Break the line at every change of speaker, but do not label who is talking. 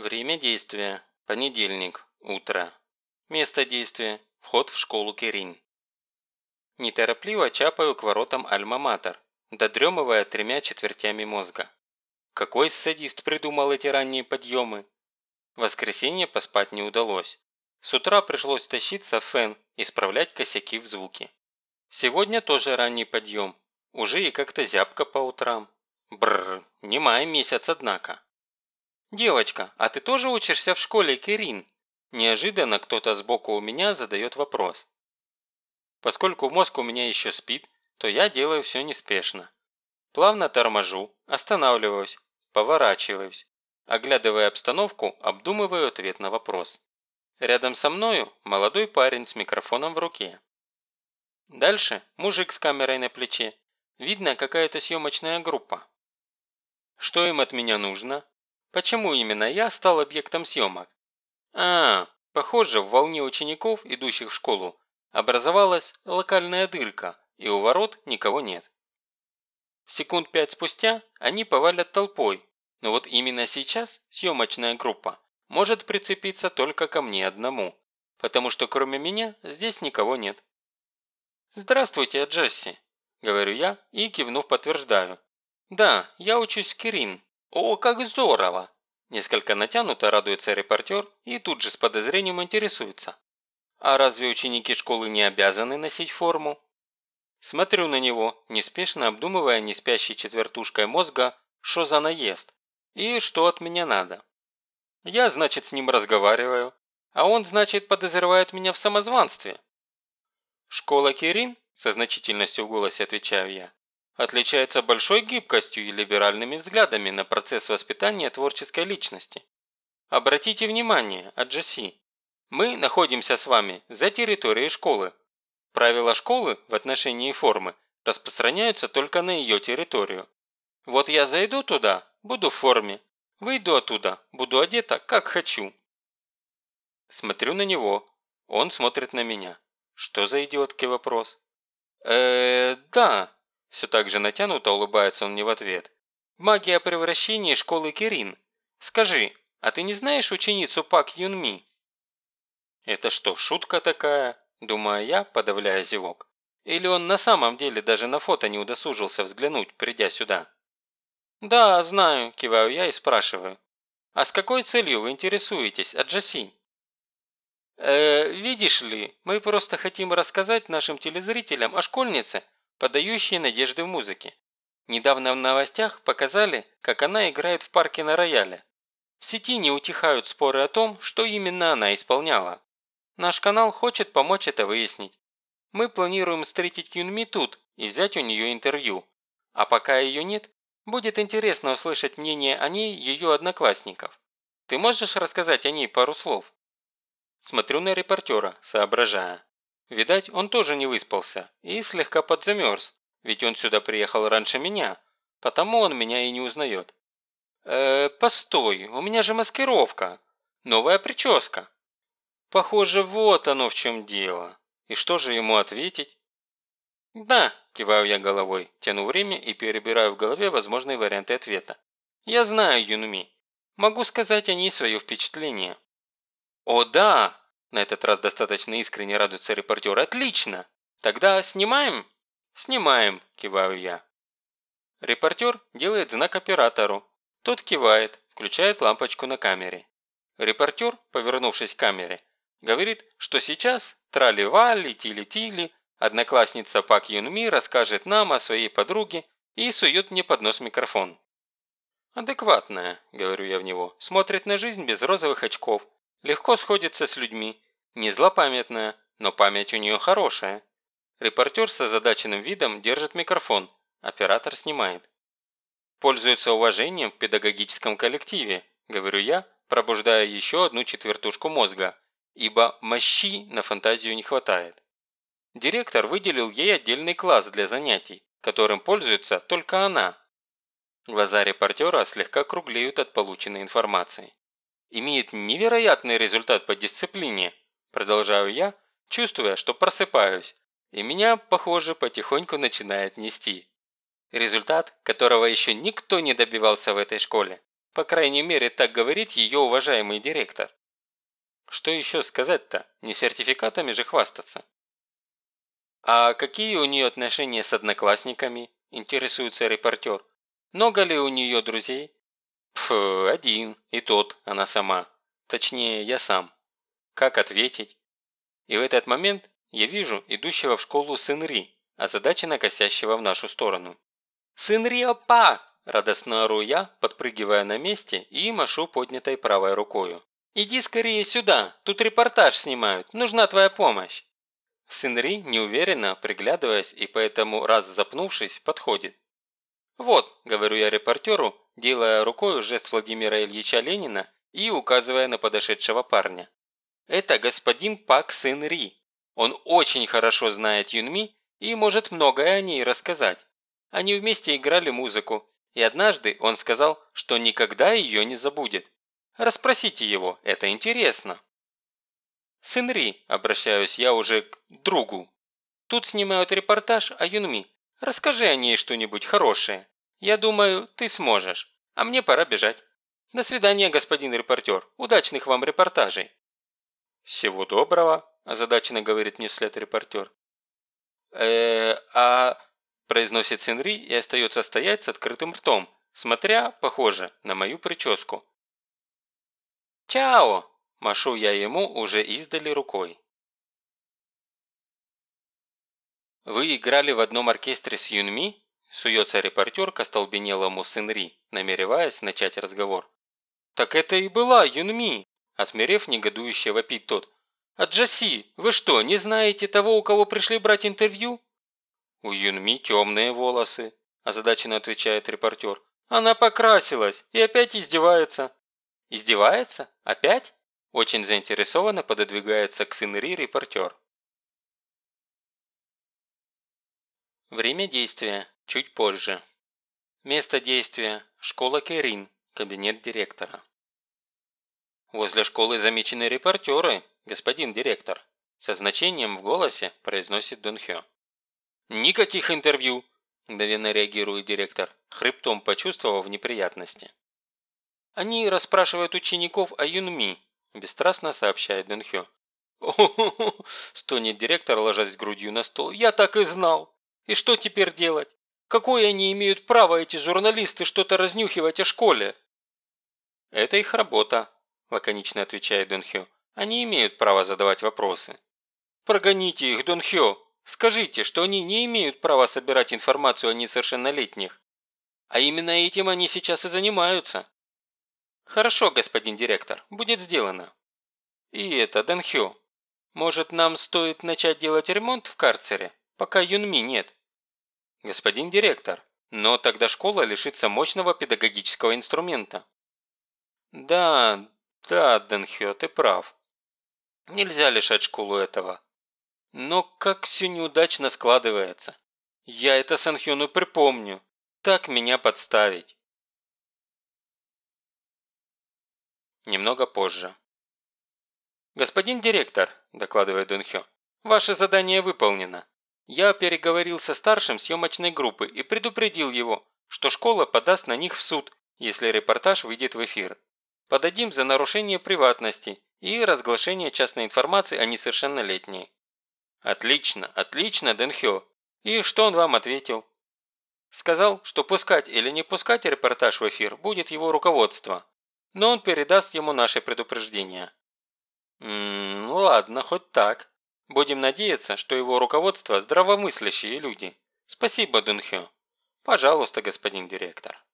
Время действия. Понедельник. Утро. Место действия. Вход в школу Керин. Неторопливо чапаю к воротам Альма-Матер, додремывая тремя четвертями мозга. Какой садист придумал эти ранние подъемы? Воскресенье поспать не удалось. С утра пришлось тащиться в фен, исправлять косяки в звуке. Сегодня тоже ранний подъем. Уже и как-то зябко по утрам. Бррр, не май месяц, однако. «Девочка, а ты тоже учишься в школе, Кирин?» Неожиданно кто-то сбоку у меня задает вопрос. Поскольку мозг у меня еще спит, то я делаю все неспешно. Плавно торможу, останавливаюсь, поворачиваюсь. Оглядывая обстановку, обдумываю ответ на вопрос. Рядом со мною молодой парень с микрофоном в руке. Дальше мужик с камерой на плече. Видно, какая-то съемочная группа. Что им от меня нужно? Почему именно я стал объектом съемок? А, похоже, в волне учеников, идущих в школу, образовалась локальная дырка, и у ворот никого нет. Секунд пять спустя они повалят толпой, но вот именно сейчас съемочная группа может прицепиться только ко мне одному, потому что кроме меня здесь никого нет. «Здравствуйте, Джесси», – говорю я и, кивнув, подтверждаю. «Да, я учусь в Кирин, «О, как здорово!» Несколько натянуто радуется репортер и тут же с подозрением интересуется. «А разве ученики школы не обязаны носить форму?» Смотрю на него, неспешно обдумывая неспящей четвертушкой мозга, что за наезд и что от меня надо. Я, значит, с ним разговариваю, а он, значит, подозревает меня в самозванстве. «Школа Кирин?» – со значительностью в голосе отвечаю я отличается большой гибкостью и либеральными взглядами на процесс воспитания творческой личности. Обратите внимание, Аджаси, мы находимся с вами за территорией школы. Правила школы в отношении формы распространяются только на ее территорию. Вот я зайду туда, буду в форме, выйду оттуда, буду одета, как хочу. Смотрю на него, он смотрит на меня. Что за идиотский вопрос? э да, все так же натянуто улыбается он мне в ответ. «Магия превращения школы Кирин. Скажи, а ты не знаешь ученицу Пак Юнми?» «Это что, шутка такая?» – думаю я, подавляя зевок. «Или он на самом деле даже на фото не удосужился взглянуть, придя сюда?» «Да, знаю», – киваю я и спрашиваю. «А с какой целью вы интересуетесь, Аджаси?» «Э, видишь ли, мы просто хотим рассказать нашим телезрителям о школьнице, подающие надежды в музыке. Недавно в новостях показали, как она играет в парке на рояле. В сети не утихают споры о том, что именно она исполняла. Наш канал хочет помочь это выяснить. Мы планируем встретить Юнми тут и взять у нее интервью. А пока ее нет, будет интересно услышать мнение о ней ее одноклассников. Ты можешь рассказать о ней пару слов? Смотрю на репортера, соображая. Видать, он тоже не выспался и слегка подзамерз, ведь он сюда приехал раньше меня, потому он меня и не узнает. «Э, постой, у меня же маскировка, новая прическа». Похоже, вот оно в чем дело. И что же ему ответить? «Да», – киваю я головой, тяну время и перебираю в голове возможные варианты ответа. «Я знаю Юнми. Могу сказать о ней свое впечатление». «О да!» На этот раз достаточно искренне радуется репортер. «Отлично! Тогда снимаем?» «Снимаем», – киваю я. Репортер делает знак оператору. Тот кивает, включает лампочку на камере. Репортер, повернувшись к камере, говорит, что сейчас трали-вали, тили-тили, одноклассница Пак Юнми расскажет нам о своей подруге и сует мне под нос микрофон. «Адекватная», – говорю я в него, – смотрит на жизнь без розовых очков, Легко сходится с людьми, не злопамятная, но память у нее хорошая. Репортер с озадаченным видом держит микрофон, оператор снимает. Пользуется уважением в педагогическом коллективе, говорю я, пробуждая еще одну четвертушку мозга, ибо мощи на фантазию не хватает. Директор выделил ей отдельный класс для занятий, которым пользуется только она. Глаза репортера слегка круглеют от полученной информации имеет невероятный результат по дисциплине, продолжаю я, чувствуя, что просыпаюсь, и меня, похоже, потихоньку начинает нести. Результат, которого еще никто не добивался в этой школе. По крайней мере, так говорит ее уважаемый директор. Что еще сказать-то? Не сертификатами же хвастаться. А какие у нее отношения с одноклассниками? Интересуется репортер. Много ли у нее друзей? Пф, один, и тот, она сама. Точнее, я сам. Как ответить? И в этот момент я вижу идущего в школу сын Ри, озадаченно косящего в нашу сторону. «Сын Ри, опа!» – радостно ору я, подпрыгивая на месте и машу поднятой правой рукою. «Иди скорее сюда, тут репортаж снимают, нужна твоя помощь!» Сын Ри, неуверенно, приглядываясь и поэтому раз запнувшись, подходит. «Вот», – говорю я репортеру, делая рукой жест Владимира Ильича Ленина и указывая на подошедшего парня. «Это господин Пак Сын Ри. Он очень хорошо знает Юнми и может многое о ней рассказать. Они вместе играли музыку, и однажды он сказал, что никогда ее не забудет. Расспросите его, это интересно». «Сын Ри», – обращаюсь я уже к другу. «Тут снимают репортаж о Юнми. Расскажи о ней что-нибудь хорошее. Я думаю, ты сможешь. А мне пора бежать. До свидания, господин репортер. Удачных вам репортажей. Всего доброго, озадаченно говорит мне вслед репортер. э а... произносит Сенри и остается стоять с открытым ртом, смотря, похоже, на мою прическу. «Чао!» – машу я ему уже издали рукой. «Вы играли в одном оркестре с Юнми?» – суется репортер к остолбенелому Сынри, намереваясь начать разговор. «Так это и была Юнми!» – отмерев негодующе вопит тот. «А Джаси, вы что, не знаете того, у кого пришли брать интервью?» «У Юнми темные волосы», – озадаченно отвечает репортер. «Она покрасилась и опять издевается». «Издевается? Опять?» Очень заинтересованно пододвигается к Сынри репортер. Время действия – чуть позже. Место действия – школа Керин, кабинет директора. «Возле школы замечены репортеры, господин директор», со значением в голосе произносит Дон Хё. «Никаких интервью!» – мгновенно реагирует директор, хребтом почувствовав неприятности. «Они расспрашивают учеников о Юнми», – бесстрастно сообщает Дон Хё. «О-хо-хо!» – стонет директор, ложась грудью на стол. «Я так и знал! И что теперь делать? Какое они имеют право, эти журналисты, что-то разнюхивать о школе?» «Это их работа», – лаконично отвечает Дон Хё. «Они имеют право задавать вопросы». «Прогоните их, Дон Хё! Скажите, что они не имеют права собирать информацию о несовершеннолетних. А именно этим они сейчас и занимаются». «Хорошо, господин директор, будет сделано». «И это, Дон Хё, может, нам стоит начать делать ремонт в карцере, пока Юнми нет?» «Господин директор, но тогда школа лишится мощного педагогического инструмента». «Да, да, Дэнхё, ты прав. Нельзя лишать школу этого. Но как все неудачно складывается. Я это Санхёну припомню. Так меня подставить». Немного позже. «Господин директор», – докладывает Дунхё, – «ваше задание выполнено. Я переговорил со старшим съемочной группы и предупредил его, что школа подаст на них в суд, если репортаж выйдет в эфир. Подадим за нарушение приватности и разглашение частной информации о несовершеннолетней». «Отлично, отлично, Дэнхё. И что он вам ответил?» Сказал, что пускать или не пускать репортаж в эфир будет его руководство, но он передаст ему наше предупреждение. «Ммм, ладно, хоть так. Будем надеяться, что его руководство – здравомыслящие люди. Спасибо, Дунхё. Пожалуйста, господин директор.